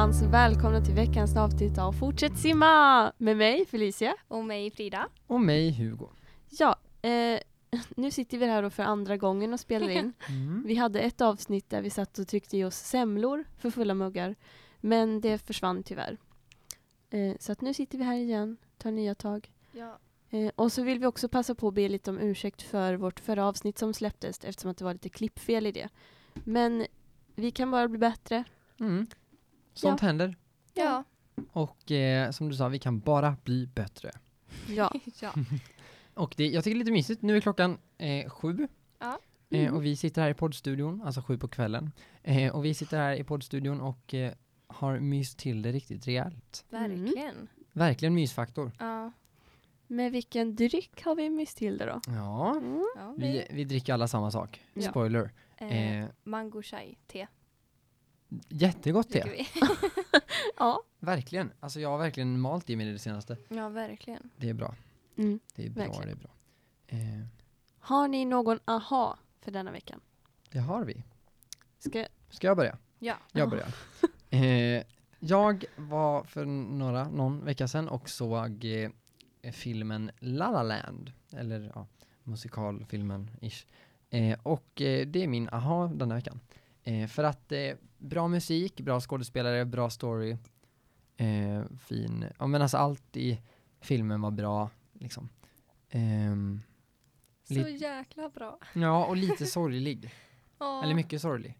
allesammans, välkomna till veckans avsnitt av Fortsätt simma med mig Felicia. Och mig Frida. Och mig Hugo. Ja, eh, nu sitter vi här då för andra gången och spelar in. Mm. Vi hade ett avsnitt där vi satt och tryckte i oss semlor för fulla muggar, men det försvann tyvärr. Eh, så att nu sitter vi här igen, tar nya tag. Ja. Eh, och så vill vi också passa på att be lite om ursäkt för vårt förra avsnitt som släpptes eftersom att det var lite klippfel i det. Men vi kan bara bli bättre. Mm. Sånt händer. Ja. Och eh, som du sa, vi kan bara bli bättre. Ja. ja. Och det, jag tycker det är lite mysigt. Nu är klockan eh, sju. Ja. Eh, och vi sitter här i poddstudion, alltså sju på kvällen. Eh, och vi sitter här i poddstudion och eh, har myst till det riktigt rejält. Verkligen. Verkligen mysfaktor. Ja. Med vilken dryck har vi myst till det då? Ja, Mm. ja vi, vi dricker alla samma sak. Ja. Spoiler. eh, Eh, mango chai te. Jättegott te. Ja. Verkligen. Alltså jag har verkligen malt i mig det senaste. ja, verkligen. Det är bra. Mm. Det är bra, Verkligen. det är bra. Eh, Har ni någon aha för denna veckan? det har vi. Ska... Ska jag börja? Ja. Jag börjar. eh, jag var för några, någon vecka sedan och såg eh, filmen La La Land. Eller ja, musikalfilmen ish. Eh, och eh, det är min aha denna veckan. Eh, för att eh, bra musik, bra skådespelare, bra story. Eh, fin, ja men alltså allt i filmen var bra liksom. Ehm, Så jäkla bra. ja, och lite sorglig. Ja. Eller mycket sorglig.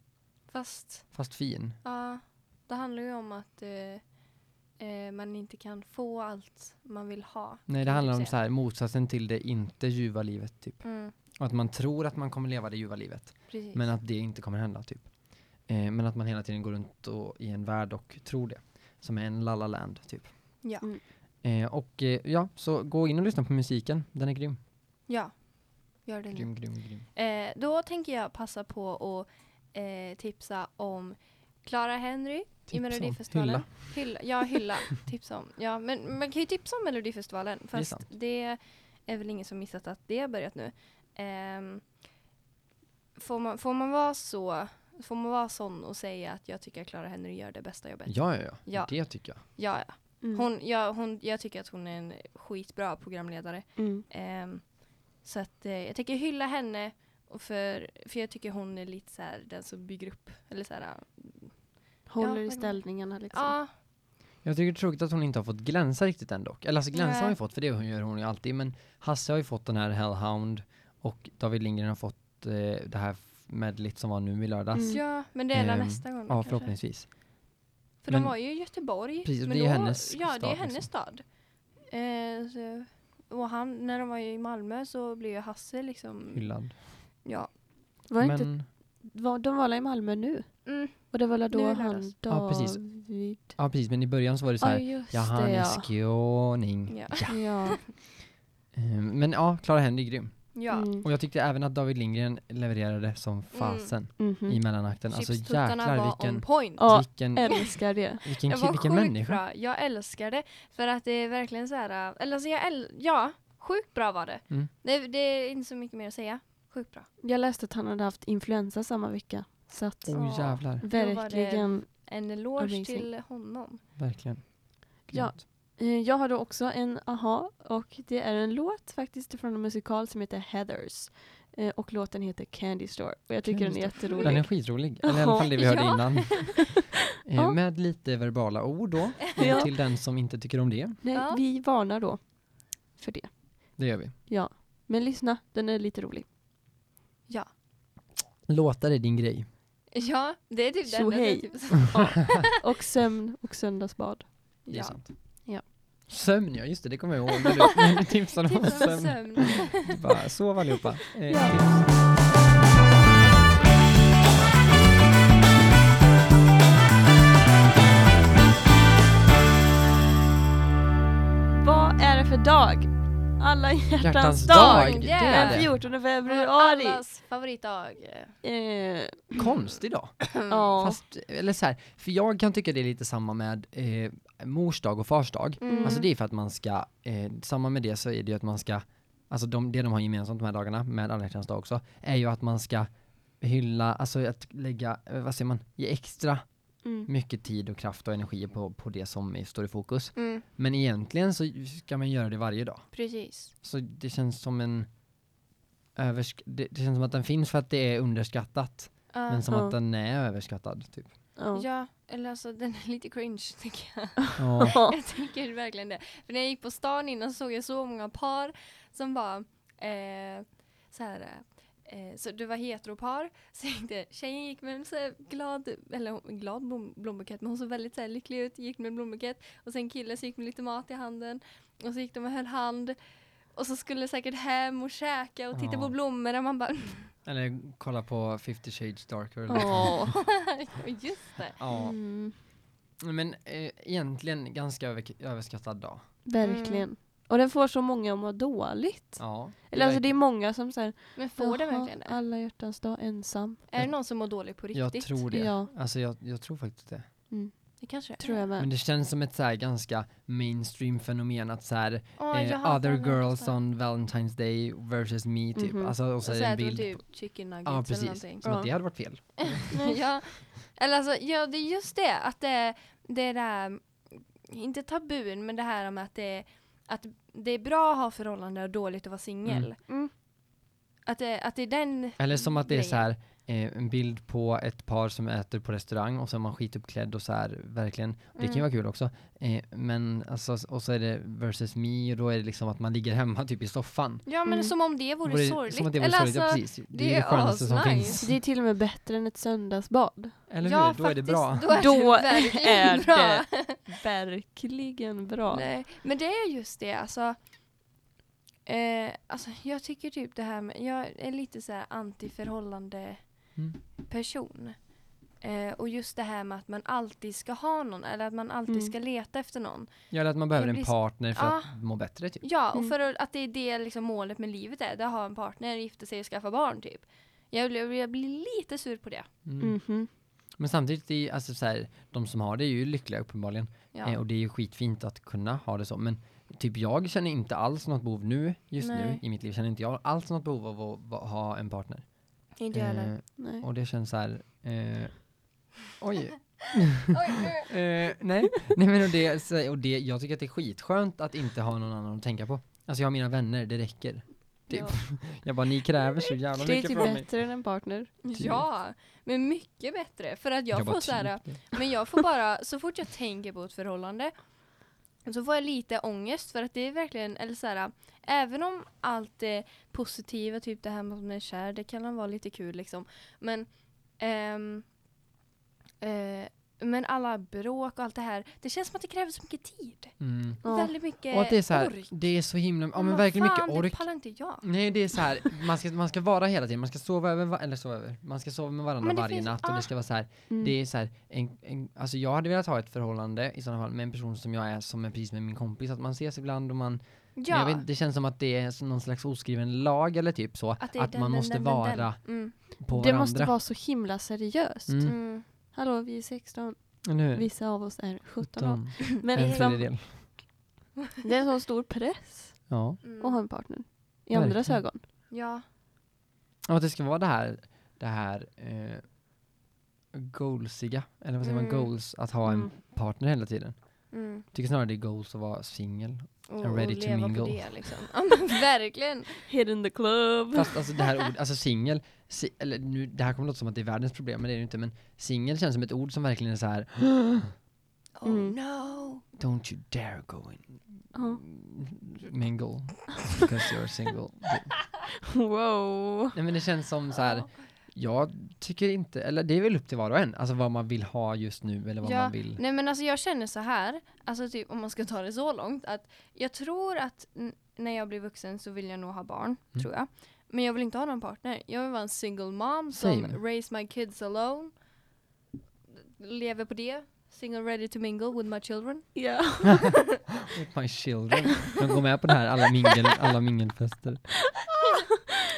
Fast, Fast fin. ja. Det handlar ju om att eh, eh, man inte kan få allt man vill ha. Nej, det handlar om så här motsatsen till det inte ljuva livet typ. Mm, Och att man tror att man kommer leva det ljuva livet, precis. men att det inte kommer hända typ. Eh, men att man hela tiden går runt och, i en värld och tror det. Som är en lalla land typ. Ja. Mm. Eh, och eh, ja, så gå in och lyssna på musiken. Den är grym. Ja. Gör det nu. Grym, grym, grym. Eh, då tänker jag passa på att eh, tipsa om Clara Henry i Tipsa om. Melodifestivalen. Hylla. Ja, hylla. tipsa om. Ja, men man kan ju tipsa om Melodifestivalen. är Fast sant. det är, väl ingen som missat att det har börjat nu. Ehm, får, man, får man vara så Får man vara sån och säga att jag tycker att Clara Henry gör det bästa jobbet? Ja, ja, ja, Ja. Det tycker jag. Ja, ja. Mm. Hon, ja hon, jag tycker att hon är en skitbra programledare. Mm. Ehm, så att eh, jag tänker hylla henne och för, för jag tycker hon är lite så här den som bygger upp. Eller så här, Håller Ja, i ställningarna liksom. ja, Jag tycker det är tråkigt att hon inte har fått glänsa riktigt än dock. Eller alltså glänsa Nej. har hon ju fått, för det gör hon ju alltid. Men Hasse har ju fått den här Hellhound och David Lindgren har fått eh, det här medlet som var nu i lördags. Mm. ja, men det är Ehm, nästa gång Ja, kanske. förhoppningsvis. För Men- de var ju i Göteborg. Precis, men det är då, hennes Ja, det är stad, hennes liksom. stad. Eh, så, och han, när de var i Malmö så blev ju Hasse liksom... Hyllad. Ja. Var det inte, Men, var, de var i Malmö nu? Mm, Och det var väl då han. Ja, precis. Ja precis, men i början så var det så här, just ja han det är ja. skåning. Ja. ja. Ehm, men ja, Clara Henry är grym. Ja. Mm. Och jag tyckte även att David Lindgren levererade som fasen Mhm. i mellanakten. Alltså jäklar var vilken, on point. Ja, vilken, Älskar det. vilken, var vilken sjukt människa. bra. Jag älskar det. För att det är verkligen så här... äh, Eller alltså jag äl- ja, sjukt bra var det. Mm. det. Det är inte så mycket mer att säga. Sjukt bra. Jag läste att han hade haft influensa samma vecka. Så att Ja. jävlar, verkligen. En eloge Amazing. till honom. verkligen. Ja. Eh, Jag har då också en aha och det är en låt faktiskt från en musikal som heter Heathers. Eh, Och låten heter Candy Store. Och jag tycker Candy den är Store. jätterolig. Den är skitrolig, eller i alla fall det vi hörde Ja. innan. Eh. Med lite verbala ord då, Ja. till den som inte tycker om det. Nej, Ja. Vi varnar då för det. Det gör vi. Ja. Men lyssna, den är lite rolig. Ja. Låtar är din grej. Ja, det är typ enda Tjohej. typ. Och sömn och söndagsbad. Det är Ja. sant. Sömn, ja just det, det kommer jag ihåg. När du, du tipsade om Tipsa sömn. sömn. Bara, sov allihopa. Eh, Ja. tips. Vad är det för dag? Alla hjärtans, Hjärtans dag! dag, det är Den det. 14 Vår februari. Allas favoritdag. Eh, Konstig dag. ja. Fast, eller så här, för jag kan tycka det är lite samma med eh, mors dag och fars dag. Mm. Alltså det är för att man ska, eh, samma med det så är det ju att man ska, alltså de, det de har gemensamt de här dagarna, med alla hjärtans dag också, är ju att man ska hylla, alltså att lägga, eh, vad säger man, ge extra Mm. mycket tid och kraft och energi på, på det som är, står i fokus. Mm, Men egentligen så ska man göra det varje dag. precis. Så det känns som en översk- det, det känns som att den finns för att det är underskattat. Ja. Men som Ja. att den är överskattad. Typ. Ja. Ja, eller alltså den är lite cringe tycker jag. Ja. Jag tycker verkligen det. För när jag gick på stan innan såg jag så många par som var eh, så här. Eh, så det var heteropar. Så gick det, tjejen gick med en så glad, eller glad blom, blombukett, men hon såg väldigt så här lycklig ut, gick med en blombukett. Och sen killen så gick med lite mat i handen. Och så gick de och höll hand. Och så skulle säkert hem och käka och titta Ja. på blommorna. Man bara, Eller kolla på 50 shades darker. Åh. just det. Ja. Mm. Men eh, egentligen ganska över, överskattad dag. Verkligen. Och den får så många att må dåligt. Ja. Eller alltså det är många som säger Men får den verkligen det? alla hjärtans dag ensam. Är det någon som mår dåligt på riktigt? Jag tror det. Ja. Alltså jag, jag tror faktiskt det. Det kanske Tror jag med. Men det känns som ett så här ganska mainstream fenomen att så här, jag eh, other girls on Valentine's Day versus me typ. Mhm. Alltså, och Och så så är det en bild. typ chicken nuggets ja, eller precis. någonting. Som att det hade varit fel. ja, eller alltså, ja, det är just det. Att det, det är det här, inte tabun, men det här med att det, att det är bra att ha förhållande och dåligt att vara singel. Mm. Mm. Att, det, att det är den Eller som att det är grejen. så här eh, en bild på ett par som äter på restaurang och så är man skituppklädd och så här verkligen. Det kan ju Mm. vara kul också. Eh, men alltså, och så är det versus me och då är det liksom att man ligger hemma typ i soffan. Ja men Mm. som om det vore Vore- sorgligt. Som att det vore Eller sorgligt, ja, alltså, precis. Det, det är det skönaste som finns. Det är till och med bättre än ett söndagsbad. Eller ja, hur? Då är det bra. faktiskt, Då är Då det verkligen är bra. det Verkligen bra. Nej, men det är just det, alltså. Eh, alltså jag tycker typ det här med, jag är lite så här antiförhållande Mm. person. Eh, och just det här med att man alltid ska ha någon, eller att man alltid Mm. ska leta efter någon. Ja, eller att man behöver Jag en partner för Ah. att må bättre typ. Ja, och Mm. för att, det är det liksom målet med livet är, det är att ha en partner, gifta sig och skaffa barn typ. Jag blir, jag blir lite sur på det. Mm. Mhm. Men samtidigt, är, alltså, så här, de som har det är ju lyckliga uppenbarligen. Ja. Eh, och det är ju skitfint att kunna ha det så. Men typ jag känner inte alls något behov nu, just nu Nej. i mitt liv, känner inte jag alls något behov av att ha en partner. Inte jag heller. Eh, Nej. och det känns så här, eh, oj. Eh, nej, nej men och det, och det, jag tycker att det är skitskönt att inte ha någon annan att tänka på. Alltså jag har mina vänner, det räcker. Typ. Ja. Jag bara, ni kräver så jävla Det är mycket typ från mig. bättre än en partner. Ja, men mycket bättre. För att jag, bara, får så här, typ Men jag får bara, så fort jag tänker på ett förhållande så får jag lite ångest för att det är verkligen, eller så här, även om allt det positiva, typ det här med att man är kär, det kan vara lite kul liksom. Men, ehm, eh, men alla bråk och allt det här, det känns som att det kräver så mycket tid. Mm. Ja. Väldigt mycket Och att det är så här, ork. det är så himla, ja men verkligen fan, mycket ork. Det pallar inte jag. Nej det är så här, man ska, man ska vara hela tiden, man ska sova över, eller sova över, man ska sova med varandra det varje finns- natt och ah. det ska vara så här, Mm. det är så här, en, en, alltså jag hade velat ha ett förhållande i sådana fall med en person som jag är som är precis med min kompis, att man ses ibland och man, Ja, vet, det känns som att det är någon slags oskriven lag eller typ så, att, att, det den, man måste den, den, vara den. Mm. på det varandra. måste vara så himla seriöst. Mm. Mm. Hallå, vi är 16. Eller hur? Vissa av oss är 17 år. Men en liksom, det är en sån stor press Ja. Mm. att ha en partner. I andras Verkligen. ögon. Ja, Och att det ska vara det här, det här eh, goalsiga, eller vad säger man, Mm. goals, att ha Mm. en partner hela tiden. mm. Tycker snarare det är goals att vara singel. Och, And ready och to leva mingle. på det liksom. Verkligen. Hit in the club. Fast alltså det här ordet, alltså singel, si, eller nu, det här kommer låta som att det är världens problem, men det är det ju inte, men singel känns som ett ord som verkligen är så här. Oh Mm. no. don't you dare go in Ja. mingle because you're single. Wow. nej men det känns som så här. Ja. jag tycker inte, eller det är väl upp till var och en, alltså vad man vill ha just nu eller vad Ja, man vill. Nej men alltså jag känner så här, alltså typ om man ska ta det så långt, att jag tror att när jag blir vuxen så vill jag nog ha barn, Mm. tror jag. Men jag vill inte ha någon partner. Jag vill vara en single mom som Same. raise my kids alone. Lever på det. Single ready to mingle with my children. Ja. With my children. De går med på det här, alla, mingel, alla mingelfester.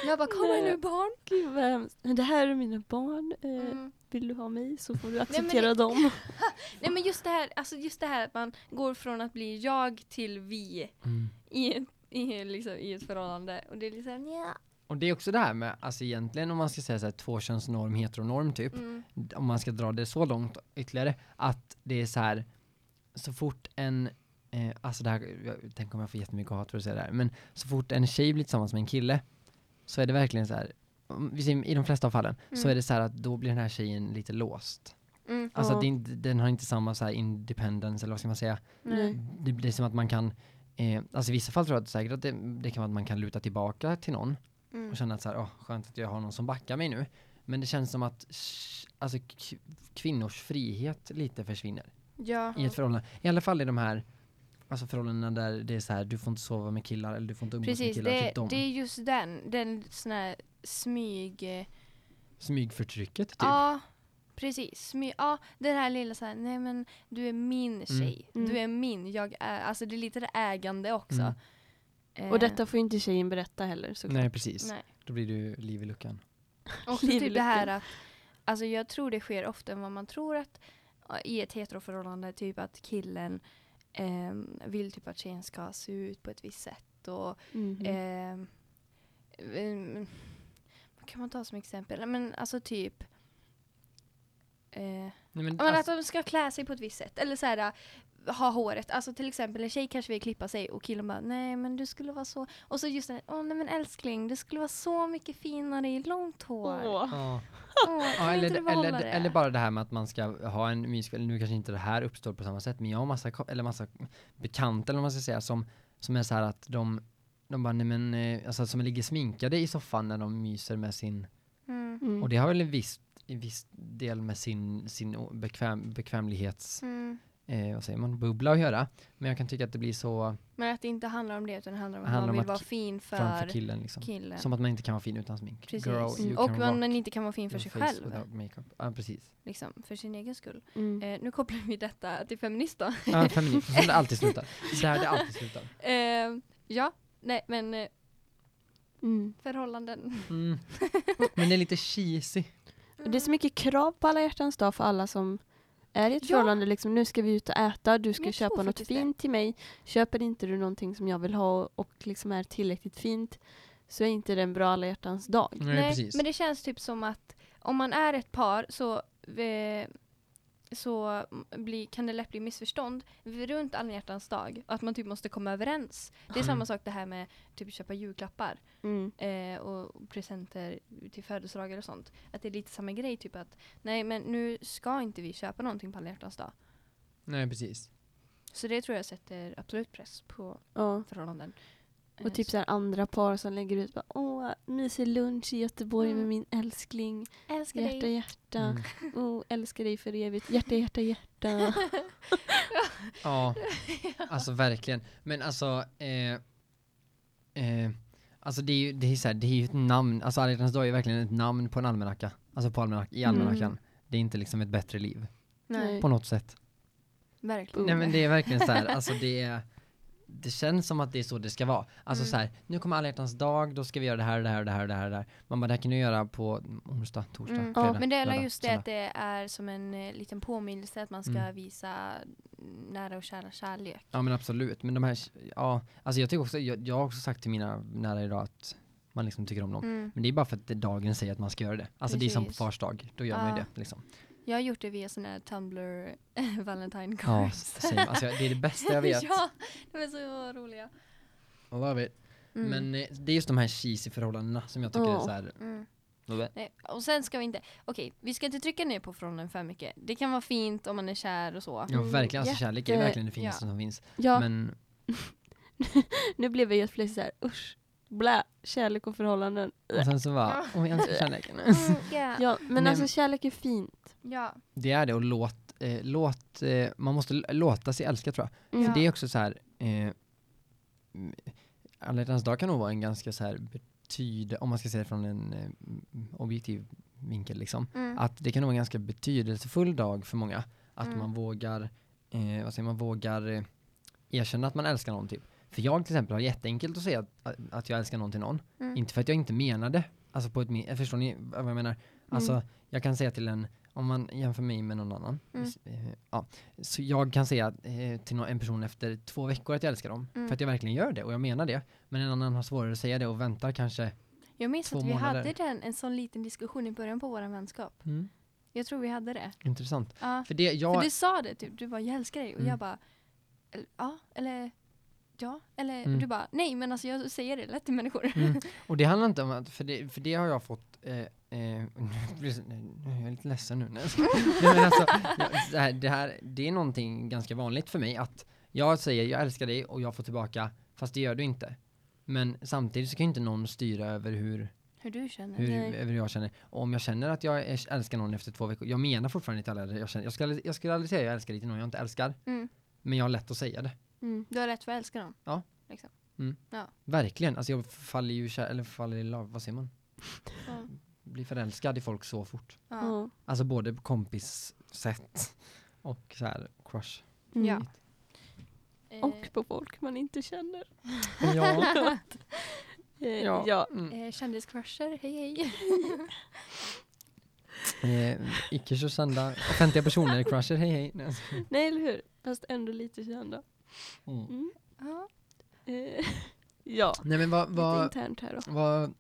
Jag bara, kommer Nej. nu barn? Gud vad hemskt. Det här är mina barn. Eh, Mm. Vill du ha mig så får du acceptera det- dem. Nej men just det här, alltså just det här att man går från att bli jag till vi Mm. i, i, liksom, i ett förhållande. Och det är liksom, ja. Och det är också det här med, alltså egentligen om man ska säga så här tvåkönsnorm, heteronorm typ, Mm. om man ska dra det så långt ytterligare, att det är så här så fort en, eh, alltså det här, jag tänker om jag får jättemycket hat för att säga det här, men så fort en tjej blir tillsammans med en kille, så är det verkligen så här, i de flesta av fallen, så Mm. är det så här att då blir den här tjejen lite låst. Mm. Alltså är inte, den har inte samma så här independence, eller vad ska man säga, Nej. det, är som att man kan, eh, alltså i vissa fall tror jag att säkert att det, det kan vara att man kan luta tillbaka till någon, Mm. och känna att så här, åh, skönt att jag har någon som backar mig nu. Men det känns som att alltså, kvinnors frihet lite försvinner Ja. i ett förhållande. I alla fall i de här alltså förhållandena där det är så här, du får inte sova med killar eller du får inte umgås med Precis, killar. det, typ de. det är just den, den sån här smyg... Smygförtrycket typ. Ja, precis. Ja, det här lilla så här, nej men du är min tjej, Mm. du är min, jag är, alltså det är lite det ägande också. Mm. Eh, Och detta får ju inte tjejen berätta heller såklart. Nej precis, Nej. då blir du liv i luckan. Och Liv i typ det här att, alltså jag tror det sker ofta än vad man tror att i ett heteroförhållande, typ att killen ehm, vill typ att tjejen ska se ut på ett visst sätt och Mhm. ehm, ehm, vad kan man ta som exempel? Men alltså typ eh, Nej, men, alltså, att de ska klä sig på ett visst sätt. Eller så här, äh, ha håret. Alltså till exempel en tjej kanske vill klippa sig och killen bara nej men du skulle vara så. Och så just det, åh nej men älskling du skulle vara så mycket finare i långt hår. Åh, ja. kan Ja, eller, eller, eller bara det här med att man ska ha en myskväll, nu kanske inte det här uppstår på samma sätt, men jag har massa, eller massa bekanta eller vad man ska säga som, som är så här att de, de bara, nej men, eh, alltså som ligger sminkade i soffan när de myser med sin, Mm. Mm. och det har väl en viss, en viss del med sin, sin bekväm, bekvämlighets, Mm. eh, vad säger man, bubbla att göra, men jag kan tycka att det blir så Men att det inte handlar om det utan det handlar om att handlar man vill att vara fin för killen liksom. killen. Som att man inte kan vara fin utan smink. Precis. Girl, Mm. och man, man inte kan vara fin för sig själv. Ja, precis. Liksom, för sin egen skull. Mm. Eh, nu kopplar vi detta till feminist då. Ja, feminism, som det alltid slutar. Där det alltid slutar. eh, ja, nej men eh, Mm. förhållanden. Mm. Men det är lite cheesy. Det är så mycket krav på alla hjärtans dag för alla som är i ett Ja. förhållande. Liksom, nu ska vi ut och äta, du ska Jag köpa något faktiskt det. fint till mig. Köper inte du någonting som jag vill ha och liksom är tillräckligt fint så är inte det en bra alla hjärtans dag. Nej, Nej, men det känns typ som att om man är ett par så, eh, så bli, kan det lätt bli missförstånd runt alla hjärtans dag. Att man typ måste komma överens. Det är Mm. samma sak det här med typ köpa julklappar Mm. eh, och presenter till födelsedagar och sånt. Att det är lite samma grej, typ att nej men nu ska inte vi köpa någonting på alla hjärtans dag. Nej, precis. Så det tror jag sätter absolut press på Ja. förhållanden. Och typ så här andra par som lägger ut bara, åh, mysig lunch i Göteborg Mm. med min älskling. älskar Hjärta, dig. hjärta. Mm. Oh, älskar dig för evigt. Hjärta, hjärta, hjärta. Ja, alltså verkligen. Men alltså, eh, eh, alltså det är ju, det är så här, det är ju ett namn, alltså alla dag är verkligen ett namn på en almanacka. Alltså på almanack, i Mm. almanackan. Det är inte liksom ett bättre liv, Nej, på något sätt. verkligen. Nej men det är verkligen så här, alltså det är det känns som att det är så det ska vara. Alltså Mm. så här, nu kommer alla hjärtans dag, då ska vi göra det här, det här, det här, det här, det här. Man bara, det här kan du göra på onsdag, torsdag, Mm. fredag, Men det är lördag, just det att det är som en eh, liten påminnelse att man ska Mm. visa nära och kära kärlek. Ja men absolut, men de här, ja, alltså jag tycker också, jag, jag har också sagt till mina nära idag att man liksom tycker om dem. Mm. Men det är bara för att dagen säger att man ska göra det. Alltså det är som på Precis. fars dag, då gör man ju Ja. det liksom. Jag har gjort det via sån här Tumblr Valentine Ja, cards. same. Alltså det är det bästa jag vet. ja, de är så roliga. I love it. Mm. Men eh, det är just de här cheesy förhållandena som jag tycker är Ja. så här. Mm. Nej, och sen ska vi inte, okej, vi ska inte trycka ner på förhållanden för mycket. Det kan vara fint om man är kär och så. Ja Mm, verkligen, alltså kärlek är verkligen det finaste ja. som finns. Ja, Men nu blev jag just plötsligt så här, usch, blä, kärlek och förhållanden. och sen så bara, åh jag älskar kärleken. Mm, ja. Ja, men alltså men- kärlek är fint. ja. Det är det och låt, eh, låt eh, man måste låta sig älska tror jag. Mm. För det är också så här, eh, alla hjärtans dag kan nog vara en ganska så här betyd, om man ska säga det från en eh, objektiv vinkel liksom. Mm. Att det kan nog vara en ganska betydelsefull dag för många. Att Mm. man vågar, eh, vad säger man, vågar eh, erkänna att man älskar någon typ. För jag till exempel har jätteenkelt att säga att, att jag älskar någon till någon. Mm. Inte för att jag inte menar det. Alltså på ett, förstår ni vad jag menar? Alltså Mm. jag kan säga till en, om man jämför mig med någon annan. Mm. eh, Ja, så jag kan säga eh, till en person efter två veckor att jag älskar dem. Mm. För att jag verkligen gör det och jag menar det. Men en annan har svårare att säga det och väntar kanske Jag minns Två att vi månader. hade den, en sån liten diskussion i början på vår vänskap. Mm. Jag tror vi hade det. Intressant. Ja. För det, jag... För du sa det typ, du bara jag älskar dig och Mm. jag bara "Eller, ja eller ja eller Mm. du bara nej men alltså jag säger det lätt till människor. Mm. Och det handlar inte om att, för det, för det har jag fått, eh, eh, nu nu är jag lite ledsen nu. Nej, men alltså, jag, det, här, det här, det är någonting ganska vanligt för mig att jag säger jag älskar dig och jag får tillbaka, fast det gör du inte. Men samtidigt så kan ju inte någon styra över hur, Hur du känner. hur, hur jag känner. Och om jag känner att jag älskar någon efter två veckor, jag menar fortfarande inte alla, jag, känner, jag, skulle, jag skulle aldrig säga jag älskar dig till någon jag inte älskar, Mm. men jag har lätt att säga det. Mm. Du har rätt för att älska dem. Verkligen, alltså jag faller ju kär, eller faller i love, vad säger man? Ja. Blir förälskad i folk så fort. Ja. Ja. Alltså både på kompis-sätt och så här crush. Mm. Ja. Eh, Och på folk man inte känner. Ja. Eh, Ja. ja. Mm. eh, Kändiscrusher, hej hej. Eh, icke så kända offentliga personer, crusher, hej hej. Nej. Nej, eller hur? Fast ändå lite kända. Mm. Mm. ja. Eh, ja, Nej men vad, lite vad, internt här då. vad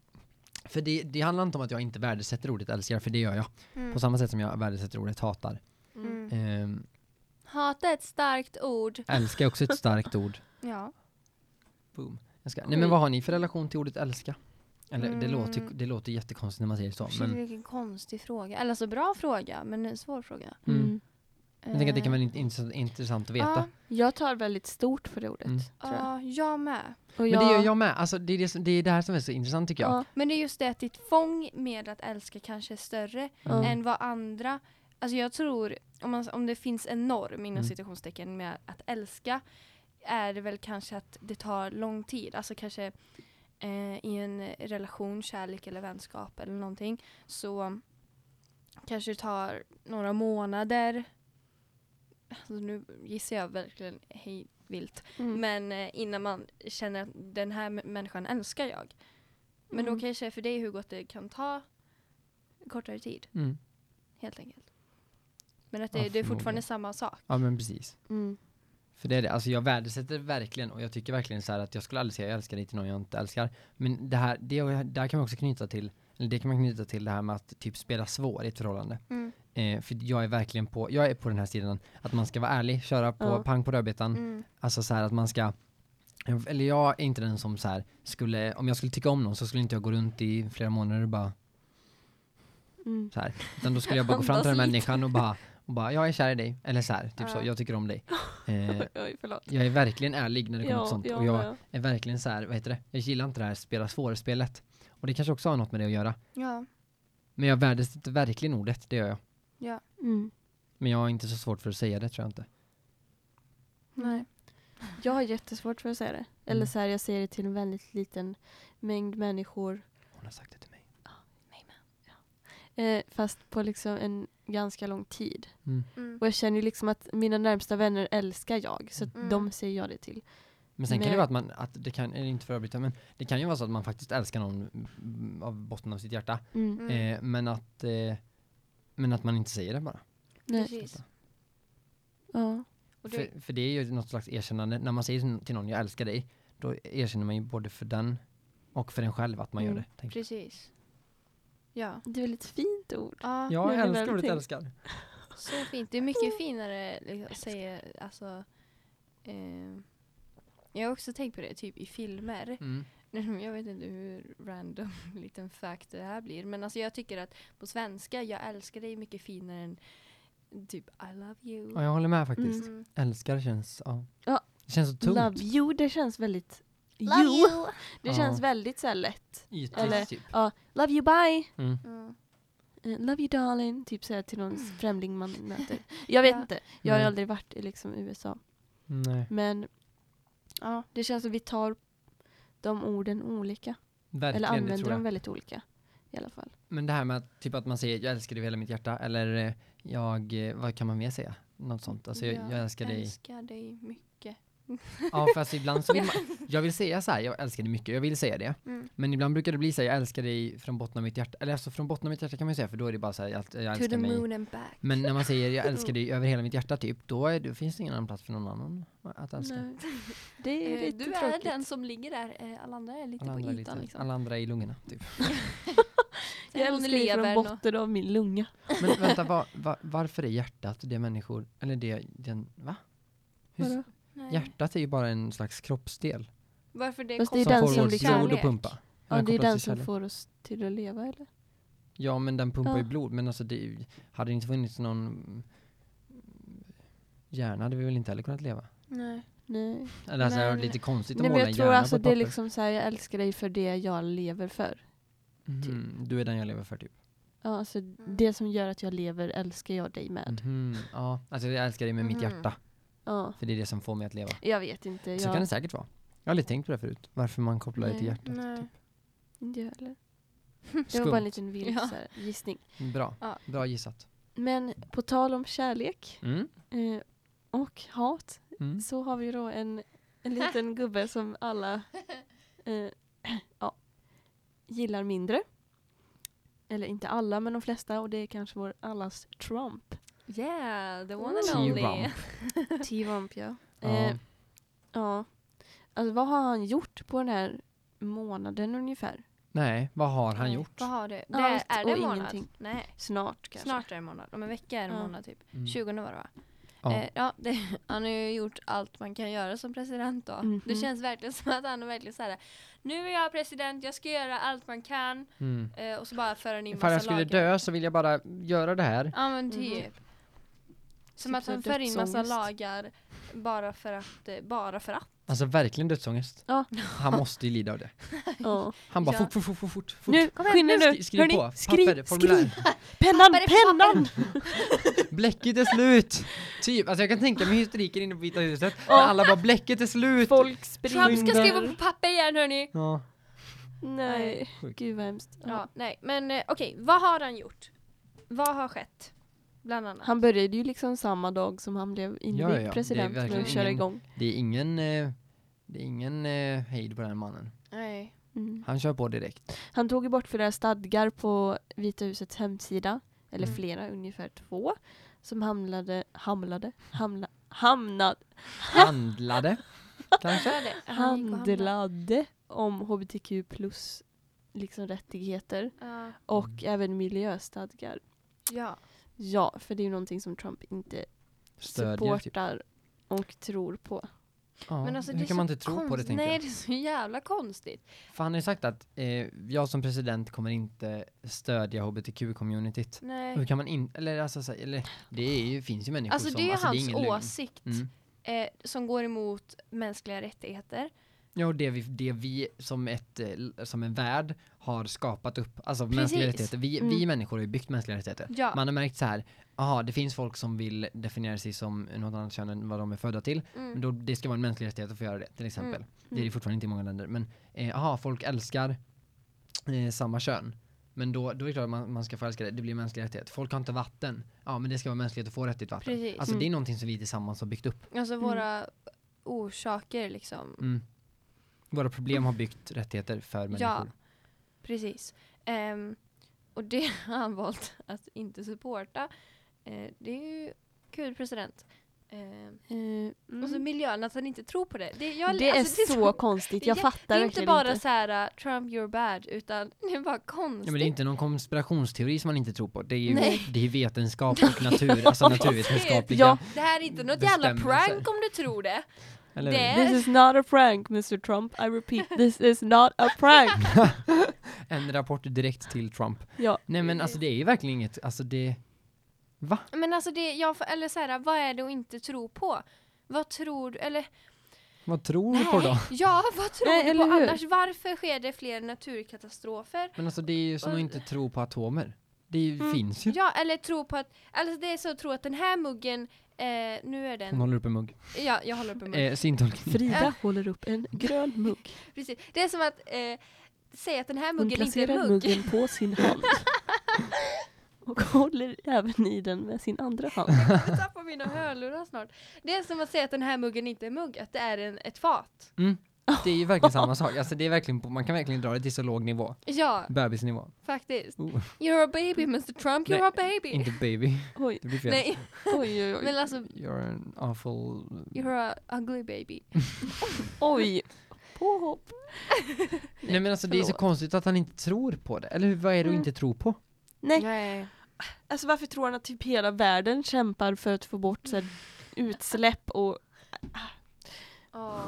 för det, det handlar inte om att jag inte värdesätter ordet älskar, för det gör jag. Mm. På samma sätt som jag värdesätter ordet hatar. Mm. Mm. Ehm, Hata är ett starkt ord. älska är också ett starkt ord. Ja. Boom. Jag ska, nej men vad har ni för relation till ordet älska? Eller det, Mm. låter, det låter jättekonstigt när man säger så, men vilken konstig fråga. Eller alltså bra fråga, men en svår fråga. Mm. Mm. jag tänker att det kan Eh, vara int- intressant, intressant att veta. Ja, Jag tar väldigt stort för det ordet. Mm. Tror jag. ja, jag med. Och Men det gör jag med, alltså det är det, som, det är det här som är så intressant tycker jag. Ja, Men det är just det att ditt fång med att älska kanske är större ja. än vad andra... Alltså jag tror, om, man, om det finns en norm inom Mm. citationstecken med att älska är det väl kanske att det tar lång tid. Alltså kanske eh, i en relation, kärlek eller vänskap eller någonting så kanske det tar några månader. Alltså nu gissar jag verkligen hej vilt. Mm. Men eh, innan man känner att den här människan älskar jag. Men Mm. då kanske för dig Hugo att det kan ta kortare tid Mm. helt enkelt. Men att det, Ja, det är fortfarande samma sak. Ja men precis. Mm. För det är det, alltså jag värdesätter verkligen och jag tycker verkligen så här att jag skulle aldrig säga jag älskar dig till någon jag inte älskar. Men det här, det, där kan man också knyta till, eller det kan man knyta till det här med att typ spela svår i ett förhållande. Mm. Eh, för jag är verkligen på, jag är på den här sidan att man ska vara ärlig, köra på Ja. pang på rödbetan. Mm. Alltså så här att man ska eller jag är inte den som så här skulle, om jag skulle tycka om någon så skulle inte jag gå runt i flera månader och bara Mm. så här. Utan då skulle jag bara gå fram till den människan och bara, och bara jag är kär i dig. Eller så här, typ så, Ja. jag tycker om dig. Eh, Oj, jag är verkligen ärlig när det kommer till sånt. ja, och jag ja. är verkligen så här, vad heter det? Jag gillar inte det här spela svår-spelet. Och det kanske också har något med det att göra. Ja. Men jag värdesätter verkligen ordet, det gör jag. Ja. Mm. Men jag har inte så svårt för att säga det tror jag inte. Nej. Jag har jättesvårt för att säga det. Eller Mm. så här, jag säger det till en väldigt liten mängd människor. Hon har sagt det till mig. Eh, fast på liksom en ganska lång tid. Mm. Mm. Och jag känner ju liksom att mina närmsta vänner älskar jag. Så att Mm. de säger jag det till. Men sen kan det Men- vara att man, att det kan, inte för att avbryta, men det kan ju vara så att man faktiskt älskar någon av botten av sitt hjärta. Mm. Mm. Eh, men att, eh, men att man inte säger det bara. Nej. Precis. Ja. För, för det är ju något slags erkännande. När man säger till någon jag älskar dig, då erkänner man ju både för den och för en själv att man Mm. gör det. precis. Ja. Det är väl ett fint ord. ja. Jag älskar ordet älskar. Så fint. Det är mycket finare liksom, att säga, alltså. Eh, jag har också tänkt på det, typ i filmer. Mm. Jag vet inte hur random liten fact det här blir. Men alltså jag tycker att på svenska, jag älskar dig mycket finare än typ I love you. Ja, jag håller med faktiskt. Mm. Älskar känns, ja. Ja. Det känns så tungt. Love you, det känns väldigt... Love you. you! Det Ja. känns väldigt så här lätt. Ytligt Eller- typ. Ja, love you, bye. Mm. Mm. Eh, love you darling. Typ såhär till någon främling man möter. Jag vet Ja. inte. Jag har Nej. aldrig varit i liksom USA. Nej, Men ja, det känns som vi tar de orden olika. verkligen eller använder jag. dem väldigt olika. I alla fall. Men det här med att, typ att man säger jag älskar dig av hela mitt hjärta eller jag, vad kan man mer säga? Något sånt. Alltså jag, Ja, jag älskar dig. älskar dig mycket. Ja, fast ibland så vill man, jag vill säga så här, jag älskar dig mycket, jag vill säga det. Mm. Men ibland brukar det bli så här, jag älskar dig från botten av mitt hjärta. Eller alltså från botten av mitt hjärta kan man ju säga, för då är det bara så här, jag, jag To älskar the mig. moon and back. Men när man säger jag älskar dig över hela mitt hjärta typ, då, är, då finns det ingen annan plats för någon annan att älska. Nej. Det är Eh, lite du är tråkigt. den som ligger där, eh, alla andra är lite Alla på ytan lite, liksom. alla andra är i lungorna typ. Jag älskar dig från och- botten av min lunga. Men vänta, va, va, varför är hjärtat det människor, eller det, den, va? Hur, Vadå? Nej. hjärtat är ju bara en slags kroppsdel Varför det Fast det är den som som får vårt liksom- blod att pumpa. Ja, det är kopplas den som kärlek. får oss till att leva eller? Ja, men den pumpar ju Ja. blod. Men alltså, det, hade det inte funnits någon mm, hjärna hade vi väl inte heller kunnat leva. Nej. Nej. Eller alltså, det är lite konstigt att Nej men måla jag en tror hjärna alltså på det är papper. liksom såhär, jag älskar dig för det jag lever för. Mhm, Du är den jag lever för typ. Ja, alltså det som gör att jag lever älskar jag dig med. Mhm, Ja, alltså jag älskar dig med mitt Mhm. hjärta. Ja, För det är det som får mig att leva. jag vet inte. Så Jag, kan det säkert vara. Jag har aldrig tänkt på det förut. Varför man kopplar det till hjärtat. Nej. Inte jag heller. Det var bara en liten vild Ja. här, gissning. Bra. Ja. Bra gissat. Men på tal om kärlek Mm. eh, och hat Mm. så har vi då en, en liten gubbe som alla eh, ja, gillar mindre. Eller inte alla, men de flesta. Och det är kanske vår allas Trump. Yeah, the one and only. T-Rump, ja. Ja. Eh, ja. Alltså vad har han gjort på den här månaden ungefär? Nej, vad har han gjort? Vad har det? det Allt är det och en månad? ingenting. Nej, Snart kanske. snart är det en månad. Om en vecka är det en Ja. månad typ. Mm. 20 var det va? Ja. Eh, ja, det, han har ju gjort allt man kan göra som president då. Mhm. Det känns verkligen som att han är verkligen såhär Nu är jag president, jag ska göra allt man kan. Mm. Eh, och så bara för han in Ifall jag massa skulle lagar. dö så vill jag bara göra det här. Ja men typ. Som Typ att han för in massa lagar bara för att, eh, bara för att. Alltså verkligen dödsångest. Ja. Han måste ju lida av det. Ja. Han bara Ja. fort, fort, fort, fort, fort. Nu, Kom igen, skynda nu. nu! Skri- skriv Hörni, på. skriv, Papper, formulär. skriv! Pennan, pennan! Bläcket är slut! Typ, alltså jag kan tänka mig hysteriken inne på Vita huset. Ja. När alla bara bläcket är slut! Folk springer. Trump ska skriva på papper igen hörni! Ja. Nej, Sjukt. gud vad hemskt. Ja. Ja, nej men eh, okej, vad har han gjort? Vad har skett? Bland annat. Han började ju liksom samma dag som han blev invigd Ja, ja, ja. Det är president med att köra ingen- igång. Det är ingen, eh, det är ingen eh, hejd på den här mannen. Nej. Mm. Han kör på direkt. Han tog ju bort flera stadgar på Vita husets hemsida, eller Mm. flera, ungefär två, som hamnade, hamlade, hamla, hamnade, Handlade, kanske? Handlade. handlade om hbtq plus liksom rättigheter Ja. och Mm. även miljöstadgar. ja. Ja, för det är ju någonting som Trump inte Stödjer typ. supportar och tror på. Ja, Men alltså, det hur är kan man inte tro på det tänker Nej jag? det är så jävla konstigt. För han har ju sagt att eh, jag som president kommer inte stödja hbtq-communityt. Nej. Hur kan man inte, eller alltså, så- eller det är ju, finns ju människor Alltså som, det är alltså, hans ingen lögn. åsikt Mm. eh, som går emot mänskliga rättigheter. Ja, och det vi, det vi som, ett, eh, som en värld har skapat upp, alltså Precis. mänskliga rättigheter. Vi, Mm. vi människor har ju byggt mänskliga rättigheter. Ja. Man har märkt så här, aha, det finns folk som vill definiera sig som något annat kön än vad de är födda till. Men Mm. då, det ska vara en mänsklig rättighet att få göra det, till exempel. Mm. Det är det fortfarande inte i många länder. Men, eh, aha, folk älskar eh, samma kön. Men då, då är det klart att man, man ska få älska det, det blir mänsklig rättighet. Folk har inte vatten. Ja, men det ska vara mänskligt att få rätt till vatten. Precis. Alltså Mm. det är någonting som vi tillsammans har byggt upp. Alltså våra orsaker liksom. Mm. Våra problem har byggt rättigheter för människor. Precis. Ehm, och det har han valt att inte supporta. Eh, det är ju kul president. Ehm, Eh, Och så mm. miljön, att han inte tror på det. Det, jag, Det är alltså, så konstigt, jag det är- fattar Det är inte verkligen bara inte. så här uh, Trump you're bad, utan det är bara konstigt. Ja, men det är inte någon konspirationsteori som man inte tror på. Det är ju, Nej. det är vetenskap och natur, alltså naturvetenskapliga. Ja. Det här är inte något jävla prank om du tror det. Eller det This is not a prank Mr Trump, I repeat, this is not a prank. En rapport direkt till Trump. ja. Nej men alltså det är ju verkligen inget, alltså det... Va? Men alltså det, jag, eller så här, vad är det att inte tro på? Vad tror du, eller Vad tror du på då? ja vad tror Nej, du eller på hur? annars? Varför sker det fler naturkatastrofer? Men alltså det är ju som att inte tro på atomer. Det Mm. finns ju. Ja, eller tro på att, alltså det är så att tro att den här muggen, eh, nu är Hon den, håller upp en mugg. ja jag håller upp en mugg. Eh, syntolkning. Frida håller upp en grön mugg. Precis. Det är som att eh, säga att den här Hon muggen inte är en mugg. muggen på sin hand. och håller även i den med sin andra hand. Jag kommer tappa mina hörlurar snart. Det är som att säga att den här muggen inte är mugg, att det är en, ett fat. Mm. Det är ju verkligen samma sak. Alltså det är verkligen, man kan verkligen dra det till så låg nivå. Ja, Bebisnivå. faktiskt. Oh. You're a baby Mr Trump, you're Nej, a baby. Inte baby. Oj, Det blir fel. Nej, oj, oj, oj. men alltså, You're an awful... you're a ugly baby. oj. Påhopp. Nej men alltså det är så förlåt. konstigt att han inte tror på det. Eller hur, vad är det att Mm. inte tro på? Nej, Nej. alltså varför tror han att typ hela världen kämpar för att få bort så här, utsläpp och Åh.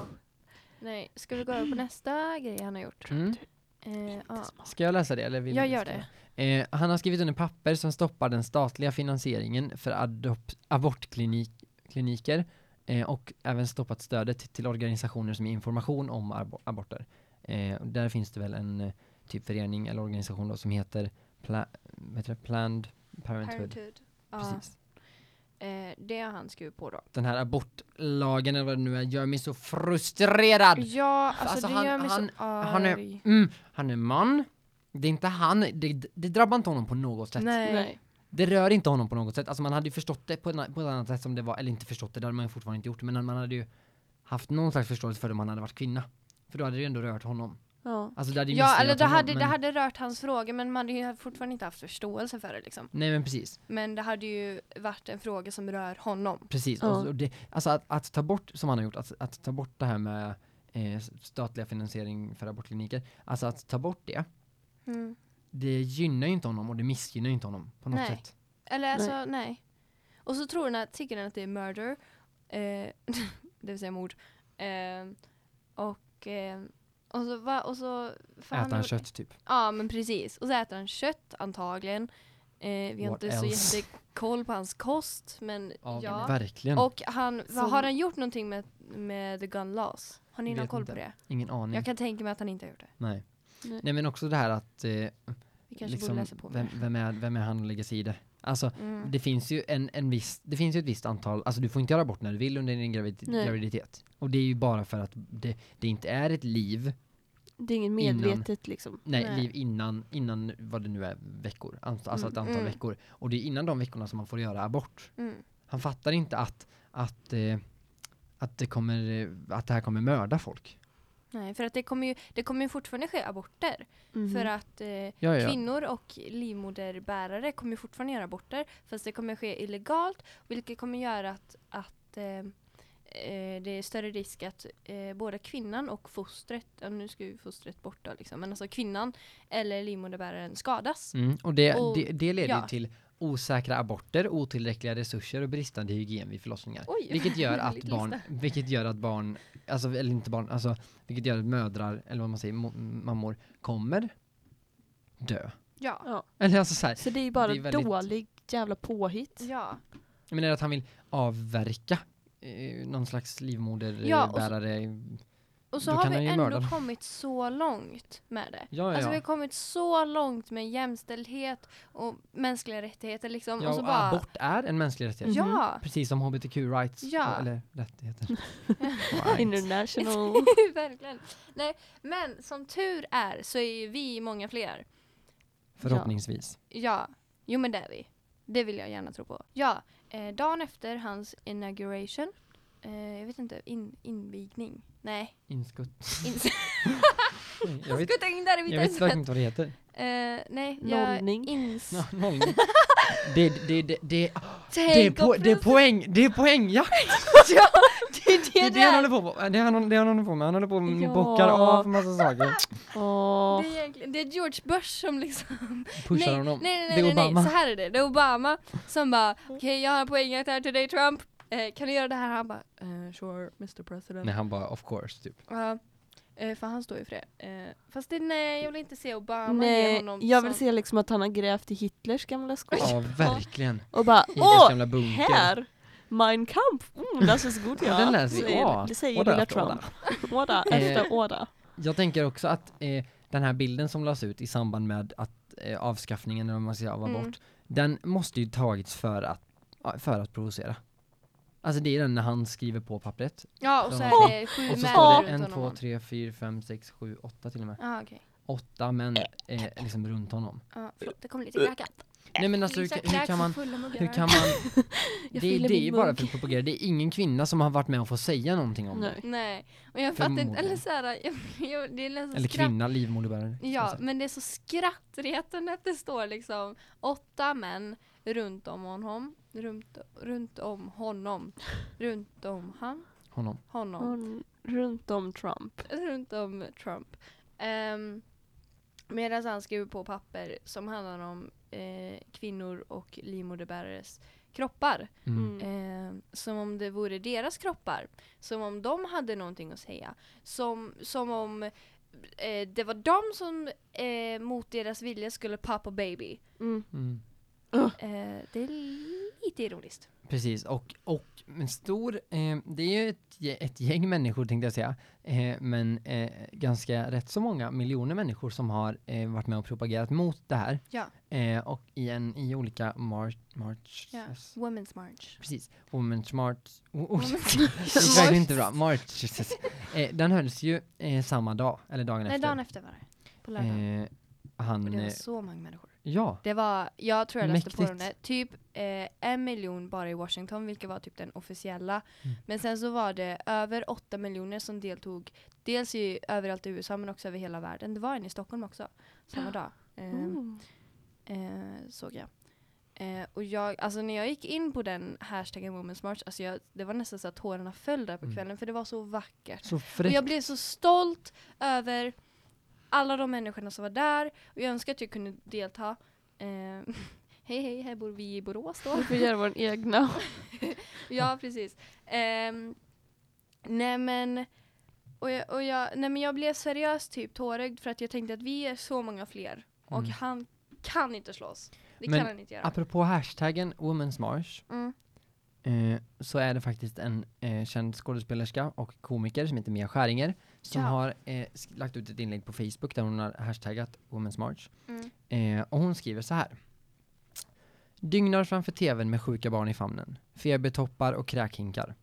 Nej, ska vi gå över på nästa grej han har gjort? Mm. Eh, ja. Ska jag läsa det eller vill Jag gör det. Eh, han har skrivit under papper som stoppar den statliga finansieringen för abortkliniker eh, och även stoppat stödet till organisationer som ger information om abo- aborter. Eh, där finns det väl en eh, typ förening eller organisation då, som heter Pla-? Planned Parenthood. Parenthood. Precis. Eh, det har han skrivit på då. Den här abortlagen eller vad det nu är gör mig så frustrerad. Ja, alltså, Alltså, det han- gör mig han- så arg. Han är, mm, han är man. Det är inte han, det, det drabbar inte honom på något sätt. Nej. Nej. Det rör inte honom på något sätt. Alltså man hade ju förstått det på, en, på ett annat sätt som det var, eller inte förstått det, det hade man ju fortfarande inte gjort, men man hade ju haft någon slags förståelse för det om han hade varit kvinna. För då hade det ju ändå rört honom. Ja. Alltså det hade Ja, eller det honom, hade, men, det hade rört hans fråga men man hade ju fortfarande inte haft förståelse för det liksom. Nej men precis, Men det hade ju varit en fråga som rör honom. precis. Ja. Och, och det, alltså att, att ta bort, som han har gjort, att, att ta bort det här med eh, statliga finansiering för abortkliniker, alltså att ta bort det, Mm. det gynnar ju inte honom och det missgynnar ju inte honom på något Nej. sätt. Eller alltså, nej. Och så tror den att, tycker den att det är murder, eh, det vill säga mord. Eh, och, eh, och så, va, och så... för Äta han kött typ. Ja men precis. Och så äter han kött antagligen. Eh, vi har What inte så else? jättekoll på hans kost men Ja, ja. verkligen. Och han, Som- har han gjort någonting med, med the gun laws? Har ni någon Vet koll inte. på det? Ingen aning. Jag kan tänka mig att han inte har gjort det. Nej. Nej. Nej men också det här att eh, Vi kanske liksom, borde läsa på vem, vem, är, vem är han lägga sig i det? Alltså Mm. det finns ju en, en viss, det finns ju ett visst antal, alltså du får inte göra abort när du vill under din gravid, graviditet. Och det är ju bara för att det, det inte är ett liv, Det är inget Innan. medvetet liksom. nej, Nej. liv innan, innan vad det nu är, veckor. Alltså alltså ett Mm. antal Mm. veckor. Och det är innan de veckorna som man får göra abort. Mm. Han fattar inte att, att, eh, att, det kommer, att det här kommer mörda folk. Nej, för att det kommer ju, det kommer ju fortfarande ske aborter. Mhm. För att eh, Ja, ja. kvinnor och livmoderbärare kommer fortfarande göra aborter. Fast det kommer ske illegalt. Vilket kommer göra att, att eh, eh, det är större risk att eh, både kvinnan och fostret, ja, nu ska ju fostret bort då liksom, men alltså kvinnan eller livmoderbäraren skadas. Mm. Och, det, Och- det, det leder ja. till osäkra aborter, otillräckliga resurser och bristande hygien vid förlossningar. Oj, Vilket gör att barn, lista. vilket gör att barn, alltså eller inte barn, alltså vilket gör att mödrar, eller vad man säger, mo- mammor kommer dö. Ja. Ja. Eller alltså så här, Så det är ju bara är väldigt- dålig jävla påhitt. Ja. jag menar att han vill avverka eh, någon slags Ja, och så- Då har kan vi ju ändå mörda kommit så långt med det. Ja, ja, Alltså vi ja. har kommit så långt med jämställdhet och mänskliga rättigheter liksom. ja och så och bara... abort är en mänsklig rättighet. Ja! Precis som hbtq rights, Ja. eller rättigheter. Right. International. Verkligen. Nej, men som tur är så är ju vi många fler. Förhoppningsvis. Ja, jo men det är vi. Det vill jag gärna tro på. Ja, eh, dagen efter hans inauguration, eh, jag vet inte, in, invigning? Nej. Inskutt. In jag vet, Skutta in där i jag vet mitt verkligen inte vad det heter. Eh, nej, jag... Nollning. Ins... Ja, nollning. det, det, det, det, det, är och det är poäng, det är poängjakt! ja, det är det Det är det han håller på med. Det är han, det han håller på med. Han håller på med Ja. bockar av massa saker. Åh. Det är, det är George Bush som liksom... Pushar nej, honom. nej, nej, Det är nej, nej, Obama. så här är det. Det är Obama som bara, okej jag har en poäng här till dig Trump. Eh, kan du göra det här? Han bara, eh, sure Mr President. Nej han bara of course typ. Ja, eh, för han står ju för det. Eh, fast det, nej, jag vill inte se Obama ge Nej, honom jag vill sån- se liksom att han har grävt i Hitlers gamla skåp. Ja verkligen. Och bara Hitlers åh, gamla bunker. här! Mein Kampf! Mm, das ist gut Ja, ja. den läser vi. Säger- Ja, Det säger Oda lilla Trump. Åda Eh, efter åda. Jag tänker också att eh, den här bilden som lades ut i samband med att eh, avskaffningen eller vad man säger, av Mm. abort, den måste ju tagits för att, ja, för att provocera. Alltså det är den när han skriver på pappret. Ja, och så Som- är det sju Och så män står det en, två, tre, fyra, fem, sex, sju, åtta till och med. Ja, okej. Åtta män eh, liksom runt honom. Ja, förlåt, det kom lite knackat. Nej men alltså hur, hur kan man, hur kan man, det, det är ju bara för att propagera, det är ingen kvinna som har varit med och fått säga någonting om Nej. det. Nej, och jag fattar inte, eller såhär, jag, jag, det är nästan Eller kvinna, livmoderbärare. Ja, men det är så skrattretande att det står liksom åtta män runt om honom, runt, runt om honom, runt om han, Honom. honom, Hon, runt om Trump. runt om Trump. Um, Medan han skriver på papper som handlar om eh, kvinnor och livmoderbärares kroppar. Mm. Eh, som om det vore deras kroppar. Som om de hade någonting att säga. Som, som om eh, det var de som eh, mot deras vilja skulle pop a baby. Mm. Mm. Eh, det är lite ironiskt. Precis, och, och en stor, eh, det är ju ett, ett gäng människor tänkte jag säga, eh, men eh, ganska rätt så många miljoner människor som har eh, varit med och propagerat mot det här. Ja. Eh, och i, en, i olika march, march Ja. Women's March. precis, Women's March, oh, oh, Women's- verkligen inte bra, March, eh, den hölls ju samma dag, eller dagen Nej, efter. dagen efter var det. På lördagen. Han, och det var så många människor. Ja, Det var, jag tror jag läste på Mäktigt. om det, typ eh, en miljon bara i Washington, vilket var typ den officiella. Mm. Men sen så var det över åtta miljoner som deltog, dels i, överallt i USA men också över hela världen. Det var en i Stockholm också, samma dag. Mm. eh, såg jag. Eh, och jag, alltså när jag gick in på den hashtaggen Women's March, alltså jag, det var nästan så att tårarna föll där på Mm. kvällen för det var så vackert. så Och jag blev så stolt över alla de människorna som var där och jag önskar att jag kunde delta. Eh, hej hej, här bor vi i Borås då. Vi får göra vår egna. ja, precis. Ehm, nej men och jag, och jag, nej men jag blev seriöst typ tårögd för att jag tänkte att vi är så många fler och Mm. han kan inte slåss. Det Men kan han inte göra. Apropå hashtaggen Women's March, Mm. eh, så är det faktiskt en eh, känd skådespelerska och komiker som heter Mia Skäringer som Ja. har eh, lagt ut ett inlägg på Facebook där hon har hashtaggat Women's March. Mm. Eh, och hon skriver så här. Dygnar framför tvn med sjuka barn i famnen. Febertoppar och kräkhinkar.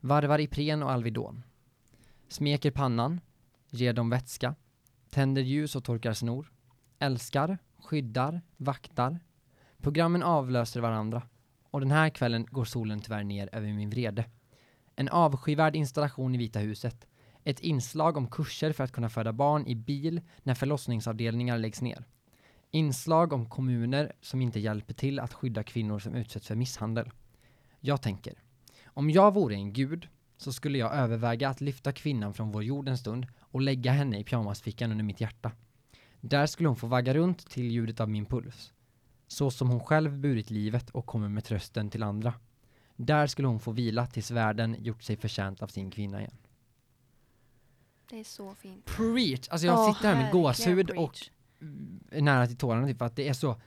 Varvar Ipren och Alvedon. Smeker pannan. Ger dem vätska. Tänder ljus och torkar snor. Älskar. Skyddar. Vaktar. Programmen avlöser varandra. Och den här kvällen går solen tyvärr ner över min vrede. En avskyvärd installation i Vita huset. Ett inslag om kurser för att kunna föda barn i bil när förlossningsavdelningar läggs ner. Inslag om kommuner som inte hjälper till att skydda kvinnor som utsätts för misshandel. Jag tänker, om jag vore en gud så skulle jag överväga att lyfta kvinnan från vår jord en stund och lägga henne i pyjamasfickan under mitt hjärta. Där skulle hon få vagga runt till ljudet av min puls. Så som hon själv burit livet och kommer med trösten till andra. Där skulle hon få vila tills världen gjort sig förtjänt av sin kvinna igen. Det är så fint. Preach! Alltså jag Ja, sitter här med gåshud och nära till tårarna typ för att det är så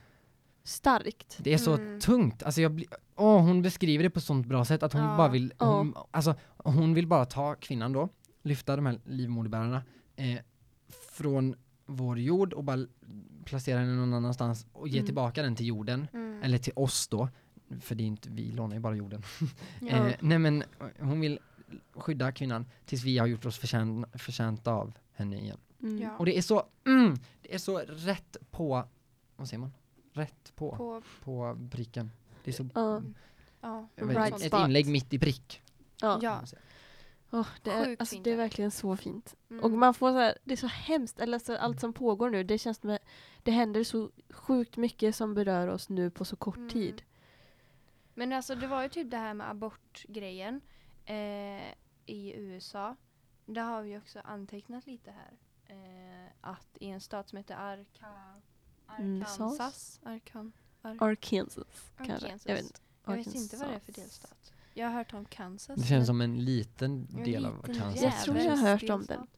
Starkt. Det är så Mm. tungt, alltså jag blir, åh hon beskriver det på sånt bra sätt att hon Ja. bara vill, hon, alltså hon vill bara ta kvinnan då, lyfta de här livmoderbärarna eh, från vår jord och bara placera henne någon annanstans och ge Mm. tillbaka den till jorden, Mm. eller till oss då, för det är inte, vi lånar ju bara jorden. ja. Eh, nej men hon vill skydda kvinnan tills vi har gjort oss förtjän, förtjänta av henne igen. Mm. Ja. Och det är så, mm, det är så rätt på, vad säger man? Rätt på, på, På, pricken. Det är så, jag vet, Right ett spot. inlägg mitt i prick. Ja. kan Ja. Åh, det, är, alltså, det är verkligen så fint. Mm. Och man får så här, det är så hemskt, eller så, allt som pågår nu, det känns med, det händer så sjukt mycket som berör oss nu på så kort Mm. tid. Men alltså det var ju typ det här med abortgrejen eh, i USA. Det har vi också antecknat lite här. Eh, att i en stat som heter Arka, Arkansas? Arkansas. Arkan, Ar Arkansas, kanske. Arkansas. Jag vet inte. Jag vet inte vad det är för delstat. Jag har hört om Kansas. Det känns som en liten en del av liten Kansas. Jag tror jag har hört om djävulsdelstat.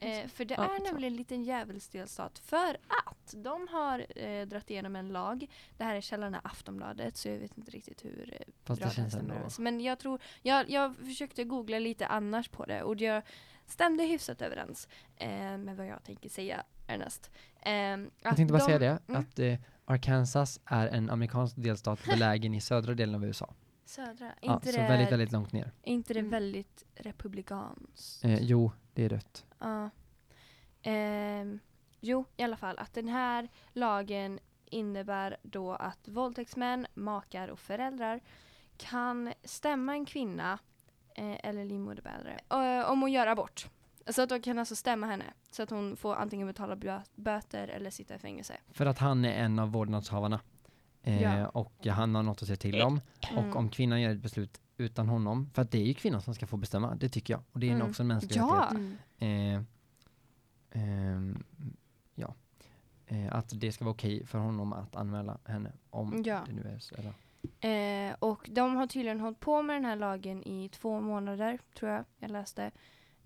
Eh, för det Ja, är så. nämligen en liten djävulsdelstat. För att de har eh, dragit igenom en lag. Det här är källan är Aftonbladet så jag vet inte riktigt hur eh, Fast bra det känns ändå... Men jag tror, jag, jag försökte googla lite annars på det och jag stämde hyfsat överens eh, med vad jag tänker säga härnäst. Eh, Jag tänkte bara de, säga det, mm. att eh, Arkansas är en amerikansk delstat belägen i södra delen av USA. Södra, Ja, inte, så det, väldigt, väldigt långt ner. inte det Mm. väldigt republikanskt? Eh, jo, det är rött. Ja. Eh, jo, i alla fall att den här lagen innebär då att våldtäktsmän, makar och föräldrar kan stämma en kvinna eh, eller livmoderbärare eh, om att göra abort. Så att de kan alltså stämma henne så att hon får antingen betala böter eller sitta i fängelse. För att han är en av vårdnadshavarna. Eh, Ja. Och han har något att säga till om. Mm. Och om kvinnan gör ett beslut utan honom, för att det är ju kvinnan som ska få bestämma, det tycker jag. Och det är Mm. också en mänsklig Ja. rättighet. Mm. Eh, ehm, ja. Eh, att det ska vara okej för honom att anmäla henne om Ja. det nu är så. Eller? Eh, och de har tydligen hållit på med den här lagen i två månader, tror jag jag läste.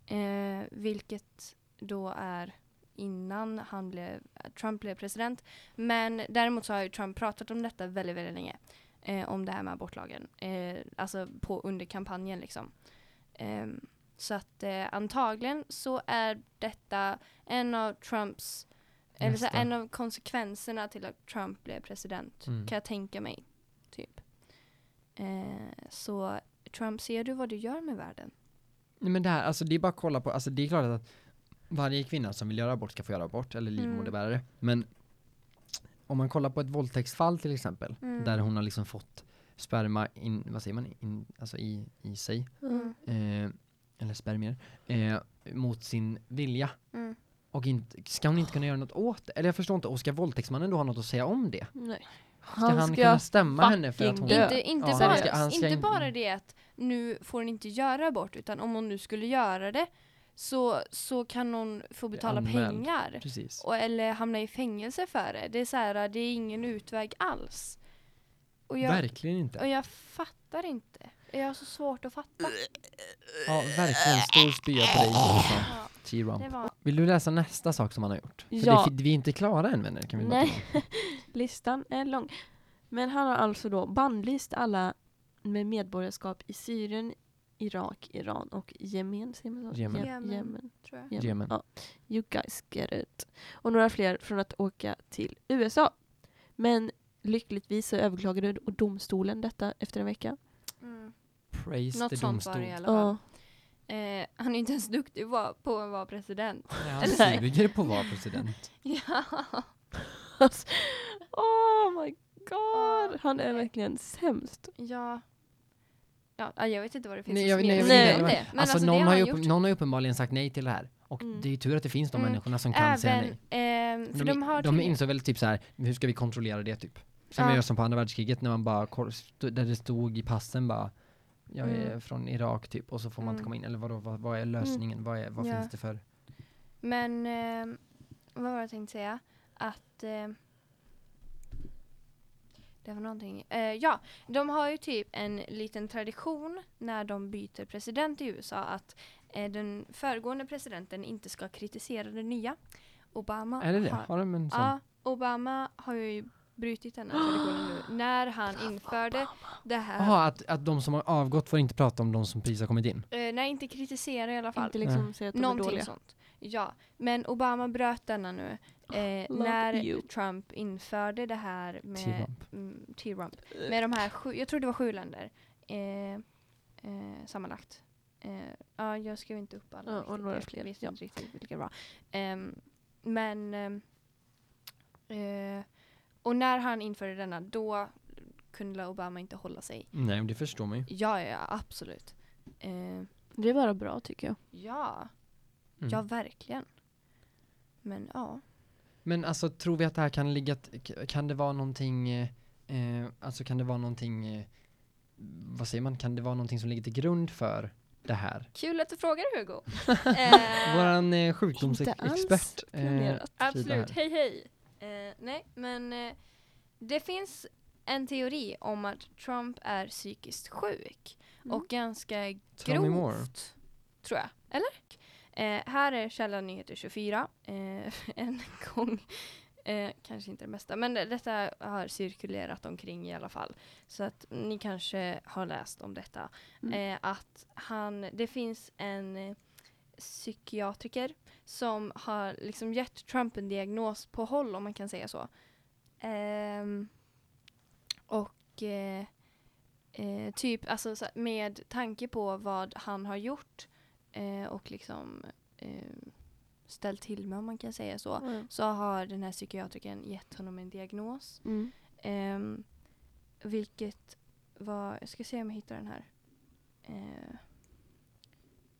Eh, vilket då är innan han blev, Trump blev president. Men däremot så har ju Trump pratat om detta väldigt, väldigt länge. Eh, om det här med abortlagen. Eh, alltså på, under kampanjen liksom. Ehm, så att eh, antagligen så är detta en av Trumps, eller så en av konsekvenserna till att Trump blev president. Mm. Kan jag tänka mig. Typ. Eh, så Trump, ser du vad du gör med världen? Nej men det här, alltså det är bara att kolla på, alltså det är klart att varje kvinna som vill göra abort ska få göra abort, eller Mm. livmoderbärare. Men om man kollar på ett våldtäktsfall till exempel, Mm. där hon har liksom fått sperma in, vad säger man, in, alltså i, i sig, Mm. eh, eller spermier, eh, mot sin vilja. Mm. Och inte, ska hon inte kunna göra något åt det? Eller jag förstår inte, och ska våldtäktsmannen då ha något att säga om det? Nej. Ska han, kunna stämma henne för att hon... dö. Inte, inte, Ja, bara, han ska- han ska inte in- bara det att nu får hon inte göra abort utan om hon nu skulle göra det så, så kan hon få betala pengar. Precis. Och, eller hamna i fängelse för det. Det är så här, det är ingen utväg alls. Och jag, Verkligen och inte. jag fattar inte. Jag har så svårt att fatta. Ja, verkligen. Stor spya på dig. Ja, T-Rump. det var, Vill du läsa nästa sak som han har gjort? För Ja. det, vi är inte klara än vänner, kan vi Nej. Listan är lång. Men han har alltså då bannlyst alla med medborgarskap i Syrien, Irak, Iran och Jemen. Säger man så? Jemen. Je- Jemen. Jemen. tror jag. Jemen. Jemen. Ja. You guys get it. Och några fler från att åka till USA. Men lyckligtvis så överklagade domstolen detta efter en vecka. Mm. Praise Något the sånt var domstol. det i alla fall. Ja. Eh, han är inte ens duktig på- på att vara president. Ja, han Nej. suger på att vara president. Ja. Alltså, oh my god. Han är verkligen sämst. Ja. Ja, jag vet inte vad det finns Nej, jag, nej, jag Nej. inte. det. Men alltså, alltså, någon, har ju gjort. någon har uppenbarligen sagt nej till det här. Och Mm. det är ju tur att det finns de Mm. människorna som kan säga Även, nej. ehm, för De, de, har de insåg väl typ så här, hur ska vi kontrollera det typ? Som Ja. gör som på andra världskriget när man bara, där det stod i passen bara jag är Mm. från Irak typ och så får man inte Mm. komma in. Eller vadå, vad, vad är lösningen? Vad, är, vad Ja. finns det för? Men ehm, vad var det jag tänkte säga? Att ehm, det var någonting. Eh, ja, de har ju typ en liten tradition när de byter president i USA att eh, den föregående presidenten inte ska kritisera den nya. Obama Är det det? har, Har de en sån? ja, Obama har ju brutit denna traditionen nu när han införde det här. Jaha, att, att de som har avgått får inte prata om de som precis har kommit in? Eh, nej, inte kritisera i alla fall. Inte liksom säga att de är Någonting dåliga. sånt. Ja, men Obama bröt denna nu. Eh, när you. Trump införde det här med T-rump. mm, T-rump. Med de här sju, jag tror det var sju länder. Eh, eh, sammanlagt. Eh, ja, jag skrev inte upp alla. Ja, och några Jag fler, visste ja. inte riktigt vilka det var. Ehm, men ehm, eh, och när han införde denna, då kunde Obama inte hålla sig. Nej, men det förstår man ju. Ja, ja, absolut. Eh, Det är bara bra tycker jag. ja, Mm. ja verkligen. Men ja. Men alltså tror vi att det här kan ligga, kan det vara någonting, eh, eh, alltså kan det vara någonting, eh, vad säger man, kan det vara någonting som ligger till grund för det här? Kul att du frågar Hugo. Eh, Våran eh, sjukdomsexpert. Eh. Absolut, hej hej. Eh, nej, men eh, det finns en teori om att Trump är psykiskt sjuk Mm. och ganska tell grovt, tror jag. Eller? Eh, här är källan Nyheter 24. Eh, en gång, eh, kanske inte det mesta, men det, detta har cirkulerat omkring i alla fall. Så att ni kanske har läst om detta. Mm. Eh, att han, det finns en eh, psykiatriker som har liksom gett Trump en diagnos på håll om man kan säga så. Ehm, och eh, typ alltså så, med tanke på vad han har gjort eh, och liksom eh, ställt till med om man kan säga så. Mm. Så har den här psykiatrikern gett honom en diagnos. Mm. Ehm, vilket var, jag ska se om jag hittar den här. Eh,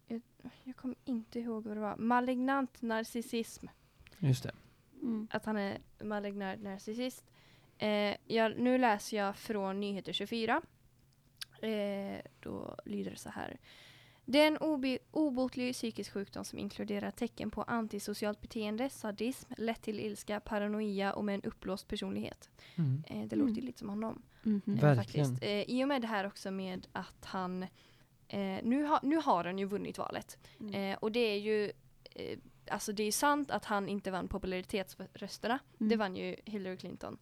jag, jag kommer inte ihåg vad det var. Malignant narcissism. Just det. Mm. Att han är malignant narcissist. Eh, jag, nu läser jag från Nyheter 24. Eh, då lyder det så här. Det är en obotlig psykisk sjukdom som inkluderar tecken på antisocialt beteende, sadism, lätt till ilska, paranoia och med en uppblåst personlighet. Mm. Eh, det Mm. låter ju lite som honom. Mhm. Eh, Verkligen. faktiskt. Eh, I och med det här också med att han eh, nu, ha, nu har han ju vunnit valet. Mm. Eh, och det är ju eh, Alltså det är sant att han inte vann popularitetsrösterna. Mm. Det vann ju Hillary Clinton.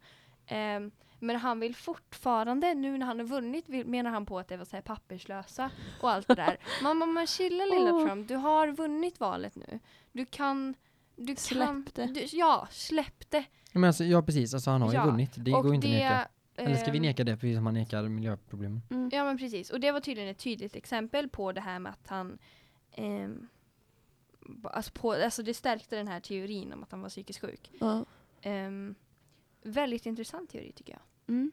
Men han vill fortfarande, nu när han har vunnit, vill, menar han på att det var så här papperslösa och allt det där. Mamma, man chilla lilla Åh. Trump, du har vunnit valet nu. Du kan... Du kan, Släpp det. Du, ja, släpp det. Men alltså, ja precis, alltså, han har ju Ja, vunnit. Det och går inte att det, neka. Eller ska vi ehm, neka det precis som man nekar miljöproblemen? Mm. Ja men precis, och det var tydligen ett tydligt exempel på det här med att han ba- alltså, på, alltså det stärkte den här teorin om att han var psykiskt sjuk. Ja. Ehm, väldigt intressant teori tycker jag. Mm.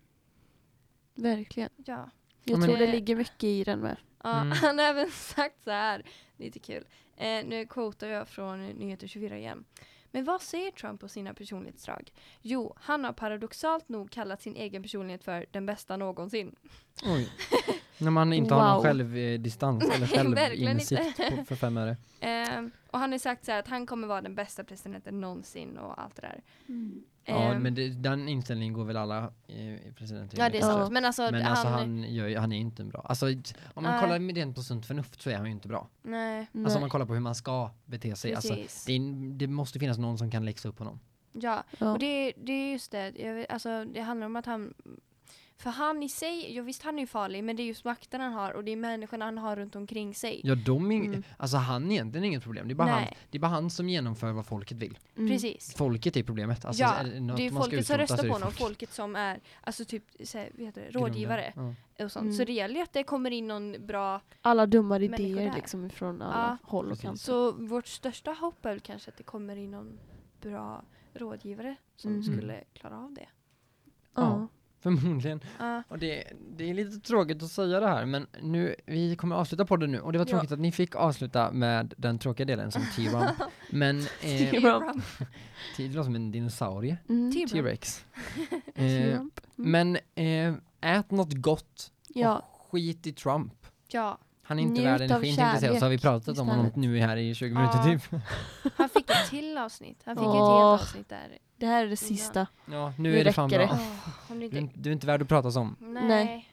Verkligen. Ja. Jag men- tror det ligger mycket i den med. Ja, Mm. Han har även sagt så här, lite kul. Eh, nu quotar jag från Nyheter 24 igen. Men vad säger Trump på sina personlighetsdrag? Jo, han har paradoxalt nog kallat sin egen personlighet för den bästa någonsin. Oj. När man inte har någon Wow. självdistans eller självinsikt på, för fem öre. Ehm, och han har sagt så här att han kommer vara den bästa presidenten någonsin och allt det där. Ja, Ehm, men det, den inställningen går väl alla eh, presidenter ja, det är sant. Men alltså, Men han, alltså han, gör, ju- han är inte bra. Alltså om man Nej. kollar med det på sunt förnuft så är han ju inte bra. Nej, Alltså om man kollar på hur man ska bete sig. Alltså, precis. det, är, det måste finnas någon som kan läxa upp honom. ja, Ja. och det, det är just det. Jag vet, alltså, det handlar om att han... För han i sig, jo visst han är ju farlig, men det är just makten han har och det är människorna han har runt omkring sig. Ja, de är, Mm. alltså han är egentligen inget problem. Det är, bara han, Nej. det är bara han som genomför vad folket vill. Mm. Precis. Folket är problemet. Alltså, Ja, är det, något Det är folket som röstar på honom, folk. folket som är alltså typ så här, vad heter det, Grunden. rådgivare Ja. och sånt. Mm. Så det gäller ju att det kommer in någon bra... Alla dumma idéer liksom från alla håll och kanter. Så vårt största hopp är väl kanske att det kommer in någon bra rådgivare som Mm. skulle klara av det. Ja. Förmodligen. Ja. Och det, det är lite tråkigt att säga det här, men nu, vi kommer avsluta podden nu. Och det var Ja. tråkigt att ni fick avsluta med den tråkiga delen som T-Rump. men eh, T-Rump. T- det låter som en dinosaurie. Mm. T-Rump. T-Rex. Eh, T-Rump. Mm. men eh, ät något gott Ja. och skit i Trump. Ja, Han är inte Njut värd energin tänkte jag så har vi pratat om honom nu här i 20 Ja. minuter typ. han fick ett till avsnitt. Han fick ett helt avsnitt där. Det här är det sista. Ja, nu, Nu är det fan bra. Du, är inte... inte- du är inte värd att prata om. Nej. Nej.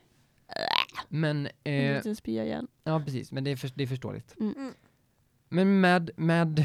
Men, En eh, liten spya igen. ja precis, men det är, för, det är förståeligt. Mm. Men med, med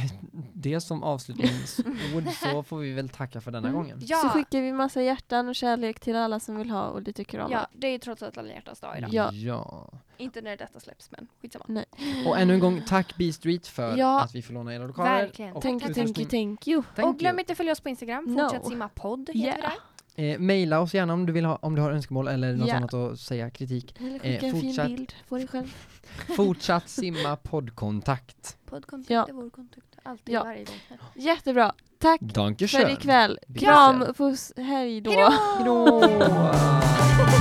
det som avslutningsord så får vi väl tacka för denna Mm. gången. Ja. Så skickar vi massa hjärtan och kärlek till alla som vill ha och det tycker om. Ja, det är trots allt alla hjärtans dag idag. Ja. ja. Inte när detta släpps, men skitsamma. Och ännu en gång, tack B-Street för Ja. att vi får låna era lokaler. Verkligen. Och Thank you, thank you, thank you. Och glöm inte att följa oss på Instagram. No. Fortsätt simma podd heter Yeah. där. Eh, maila oss gärna om du, vill ha, om du har önskemål eller något Ja. annat att säga, kritik. Eller Eh, skicka en fortsätt. fin bild på dig själv. Fortsatt simma poddkontakt. Poddkontakt Ja. är vår kontakt. Alltid Ja. varje gång. Jättebra. Tack Danke för ikväll. Kram, puss, hej då. Hejdå! Hejdå!